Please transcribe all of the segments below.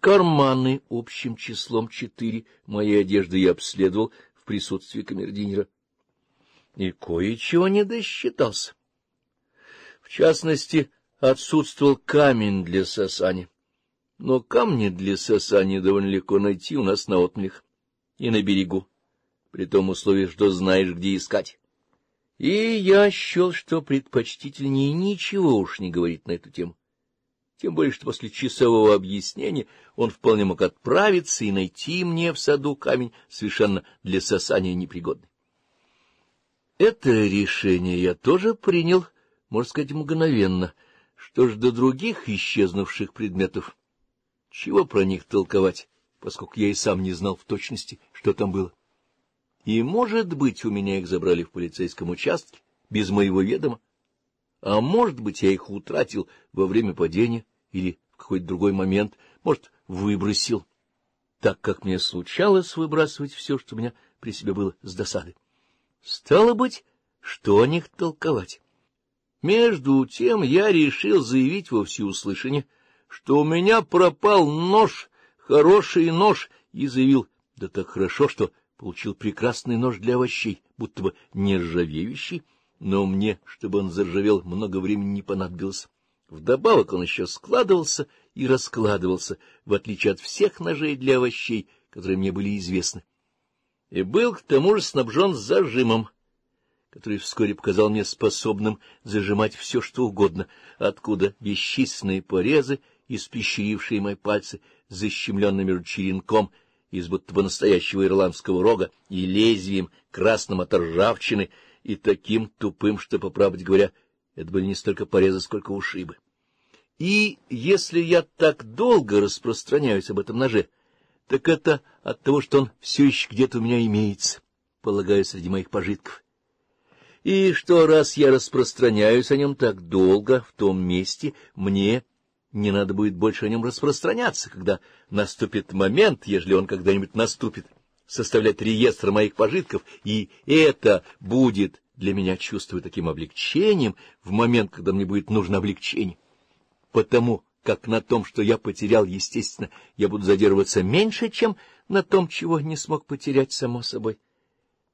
карманы общим числом четыре моей одежды я обследовал в присутствии камердинера и кое-чего не досчитался. В частности, отсутствовал камень для сосани. Но камни для сосани довольно легко найти у нас на отмелях и на берегу, при том условии, что знаешь, где искать. И я счел, что предпочтительнее ничего уж не говорить на эту тему тем более что после часового объяснения он вполне мог отправиться и найти мне в саду камень, совершенно для сосания непригодный. Это решение я тоже принял, можно сказать, мгновенно. Что ж до других исчезнувших предметов? Чего про них толковать, поскольку я и сам не знал в точности, что там было? И, может быть, у меня их забрали в полицейском участке, без моего ведома, а может быть, я их утратил во время падения или в какой-то другой момент, может, выбросил, так как мне случалось выбрасывать все, что у меня при себе было с досады. Стало быть, что о них толковать? Между тем я решил заявить во всеуслышание, что у меня пропал нож, хороший нож, и заявил, да так хорошо, что получил прекрасный нож для овощей, будто бы нержавеющий, но мне, чтобы он заржавел, много времени не понадобилось. Вдобавок он еще складывался и раскладывался, в отличие от всех ножей для овощей, которые мне были известны. И был к тому же снабжен зажимом, который вскоре показал мне способным зажимать все, что угодно, откуда бесчисленные порезы, испещрившие мои пальцы, защемленными ручеренком из будто бы настоящего ирландского рога и лезвием красным от ржавчины, и таким тупым, что, по правде говоря, — это были не столько порезы, сколько ушибы. И если я так долго распространяюсь об этом ноже, так это от того, что он все еще где-то у меня имеется, полагаю, среди моих пожитков. И что раз я распространяюсь о нем так долго, в том месте мне не надо будет больше о нем распространяться, когда наступит момент, ежели он когда-нибудь наступит, составлять реестр моих пожитков, и это будет для меня чувствую таким облегчением в момент, когда мне будет нужно облегчение. Потому как на том, что я потерял, естественно, я буду задерживаться меньше, чем на том, чего не смог потерять само собой.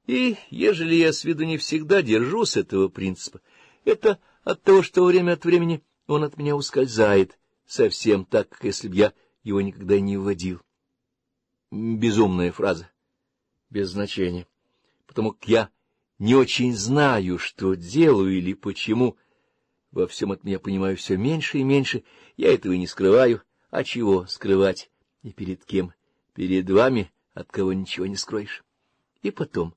И, ежели я с виду не всегда держусь этого принципа, это от того, что время от времени он от меня ускользает, совсем так, как если бы я его никогда не вводил. Безумная фраза, без значения, потому как я не очень знаю, что делаю или почему. Во всем от меня понимаю все меньше и меньше, я этого и не скрываю. А чего скрывать? И перед кем? Перед вами, от кого ничего не скроешь. И потом...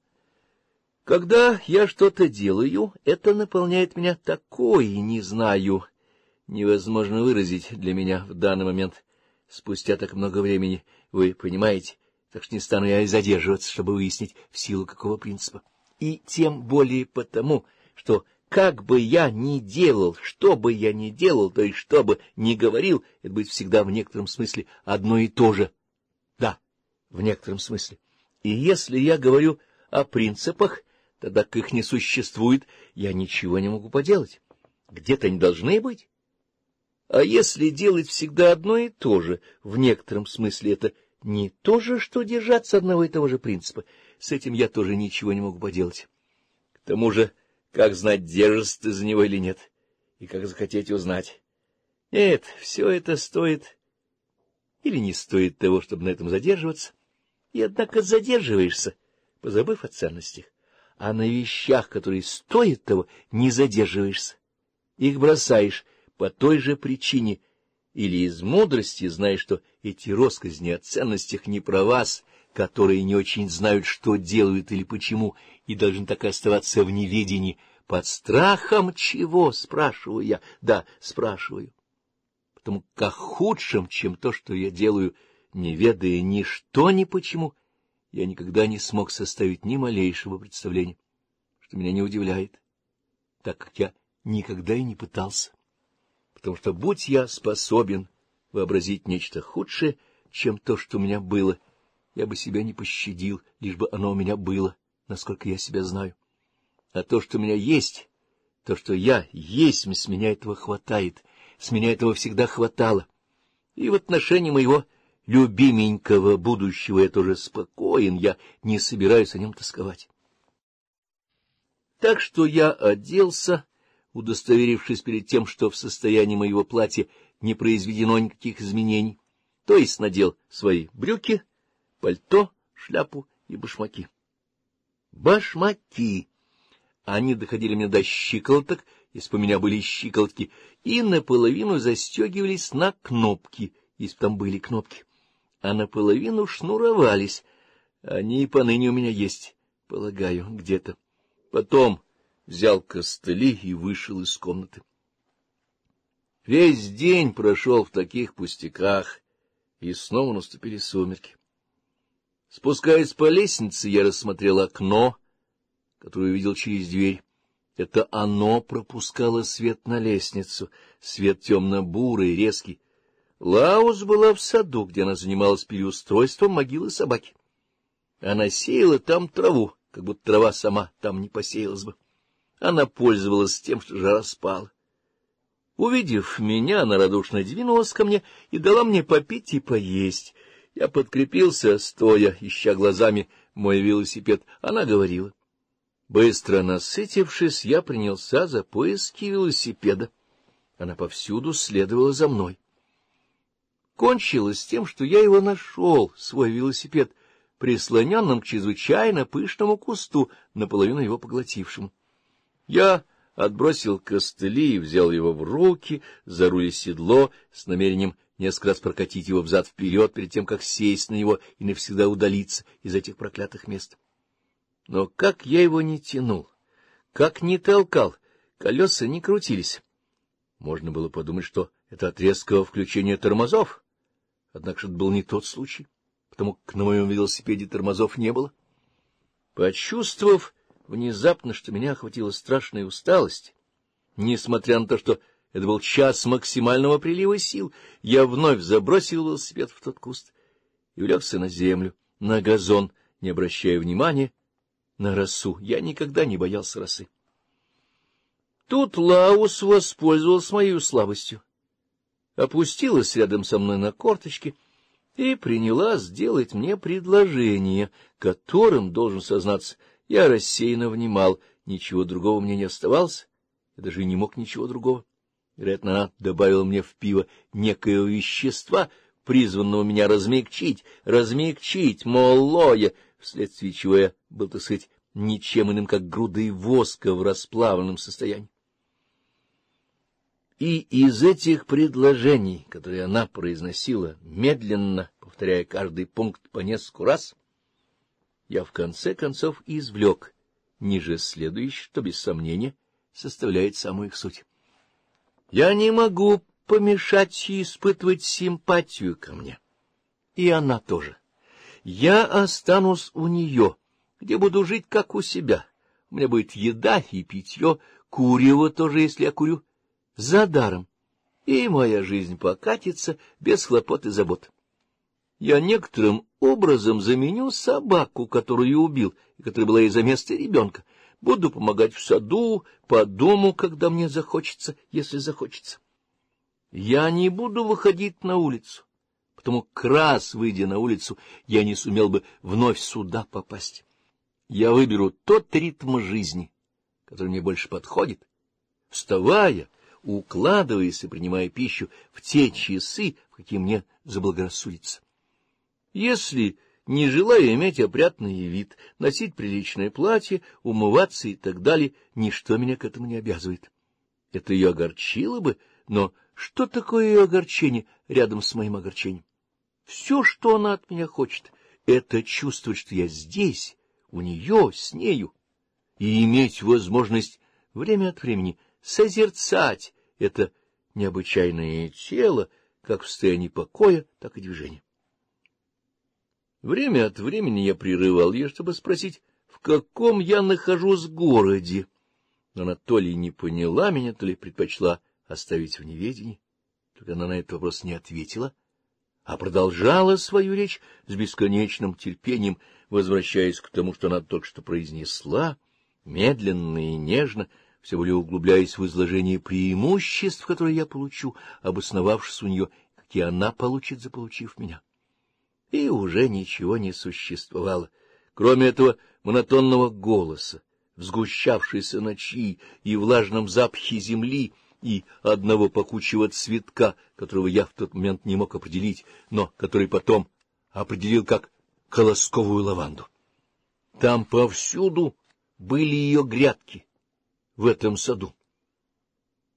Когда я что-то делаю, это наполняет меня такой, не знаю, невозможно выразить для меня в данный момент. Спустя так много времени, вы понимаете, так что не стану я и задерживаться, чтобы выяснить, в силу какого принципа и тем более потому, что как бы я ни делал, что бы я ни делал, то и что бы ни говорил, это будет всегда в некотором смысле одно и то же. Да, в некотором смысле. И если я говорю о принципах, тогда как их не существует, я ничего не могу поделать. Где-то они должны быть. А если делать всегда одно и то же, в некотором смысле это не то же, что держаться одного и того же принципа, с этим я тоже ничего не мог поделать. К тому же, как знать, держишься ты за него или нет, и как захотеть узнать. Нет, все это стоит или не стоит того, чтобы на этом задерживаться. И однако задерживаешься, позабыв о ценностях, а на вещах, которые стоят того, не задерживаешься. Их бросаешь по той же причине — или из мудрости, зная, что эти росказни о ценностях не про вас, которые не очень знают, что делают или почему, и должны так и оставаться в неведении. Под страхом чего, спрашиваю я? Да, спрашиваю. Потому как худшим, чем то, что я делаю, не ведая ни что, ни почему, я никогда не смог составить ни малейшего представления, что меня не удивляет, так как я никогда и не пытался потому что, будь я способен вообразить нечто худшее, чем то, что у меня было, я бы себя не пощадил, лишь бы оно у меня было, насколько я себя знаю. А то, что у меня есть, то, что я есть, с меня этого хватает, с меня этого всегда хватало. И в отношении моего любименького будущего я тоже спокоен, я не собираюсь о нем тосковать. Так что я оделся удостоверившись перед тем, что в состоянии моего платья не произведено никаких изменений, то есть надел свои брюки, пальто, шляпу и башмаки. Башмаки! Они доходили мне до щиколоток, если бы у меня были щиколотки, и наполовину застегивались на кнопки, если бы там были кнопки, а наполовину шнуровались. Они и поныне у меня есть, полагаю, где-то. Потом взял костыли и вышел из комнаты. Весь день прошел в таких пустяках, и снова наступили сумерки. Спускаясь по лестнице, я рассмотрел окно, которое увидел через дверь. Это оно пропускало свет на лестницу, свет темно-бурый, резкий. Лаус была в саду, где она занималась переустройством могилы собаки. Она сеяла там траву, как будто трава сама там не посеялась бы. Она пользовалась тем, что жара спала. Увидев меня, она радушно двинулась ко мне и дала мне попить и поесть. Я подкрепился, стоя, ища глазами мой велосипед. Она говорила. Быстро насытившись, я принялся за поиски велосипеда. Она повсюду следовала за мной. Кончилось тем, что я его нашел, свой велосипед, прислоненным к чрезвычайно пышному кусту, наполовину его поглотившему. Я отбросил костыли и взял его в руки, за руль седло с намерением несколько раз прокатить его взад-вперед перед тем, как сесть на него и навсегда удалиться из этих проклятых мест. Но как я его не тянул, как не толкал, колеса не крутились. Можно было подумать, что это от резкого включения тормозов, однако это был не тот случай, потому как на моем велосипеде тормозов не было. Почувствовав, внезапно, что меня охватила страшная усталость. Несмотря на то, что это был час максимального прилива сил, я вновь забросил велосипед в тот куст и улегся на землю, на газон, не обращая внимания на росу. Я никогда не боялся росы. Тут Лаус воспользовался моей слабостью, опустилась рядом со мной на корточки и приняла сделать мне предложение, которым, должен сознаться, — я рассеянно внимал, ничего другого мне не оставалось, я даже не мог ничего другого. Вероятно, она добавила мне в пиво некое вещества, призванного меня размягчить, размягчить, моллоя, вследствие чего я был, так сказать, ничем иным, как грудой воска в расплавленном состоянии. И из этих предложений, которые она произносила, медленно, повторяя каждый пункт по нескольку раз, я в конце концов извлек, ниже следующее, что, без сомнения, составляет самую их суть. Я не могу помешать ей испытывать симпатию ко мне. И она тоже. Я останусь у нее, где буду жить, как у себя. У меня будет еда и питье, курево тоже, если я курю, за даром. И моя жизнь покатится без хлопот и забот я некоторым образом заменю собаку, которую убил, и которая была из-за места ребенка. Буду помогать в саду, по дому, когда мне захочется, если захочется. Я не буду выходить на улицу, потому как раз выйдя на улицу, я не сумел бы вновь сюда попасть. Я выберу тот ритм жизни, который мне больше подходит. Вставая, укладываясь и принимая пищу в те часы, в какие мне заблагорассудится если, не желая иметь опрятный вид, носить приличное платье, умываться и так далее, ничто меня к этому не обязывает. Это ее огорчило бы, но что такое ее огорчение рядом с моим огорчением? Все, что она от меня хочет, это чувствовать, что я здесь, у нее, с нею, и иметь возможность время от времени созерцать это необычайное тело, как в состоянии покоя, так и движения. Время от времени я прерывал ее, чтобы спросить, в каком я нахожусь городе. Но она то ли не поняла меня, то ли предпочла оставить в неведении. Только она на этот вопрос не ответила, а продолжала свою речь с бесконечным терпением, возвращаясь к тому, что она только что произнесла, медленно и нежно, все более углубляясь в изложение преимуществ, которые я получу, обосновавшись у нее, какие она получит, заполучив меня и уже ничего не существовало, кроме этого монотонного голоса, в ночи и влажном запахе земли и одного пакучего цветка, которого я в тот момент не мог определить, но который потом определил как колосковую лаванду. Там повсюду были ее грядки, в этом саду.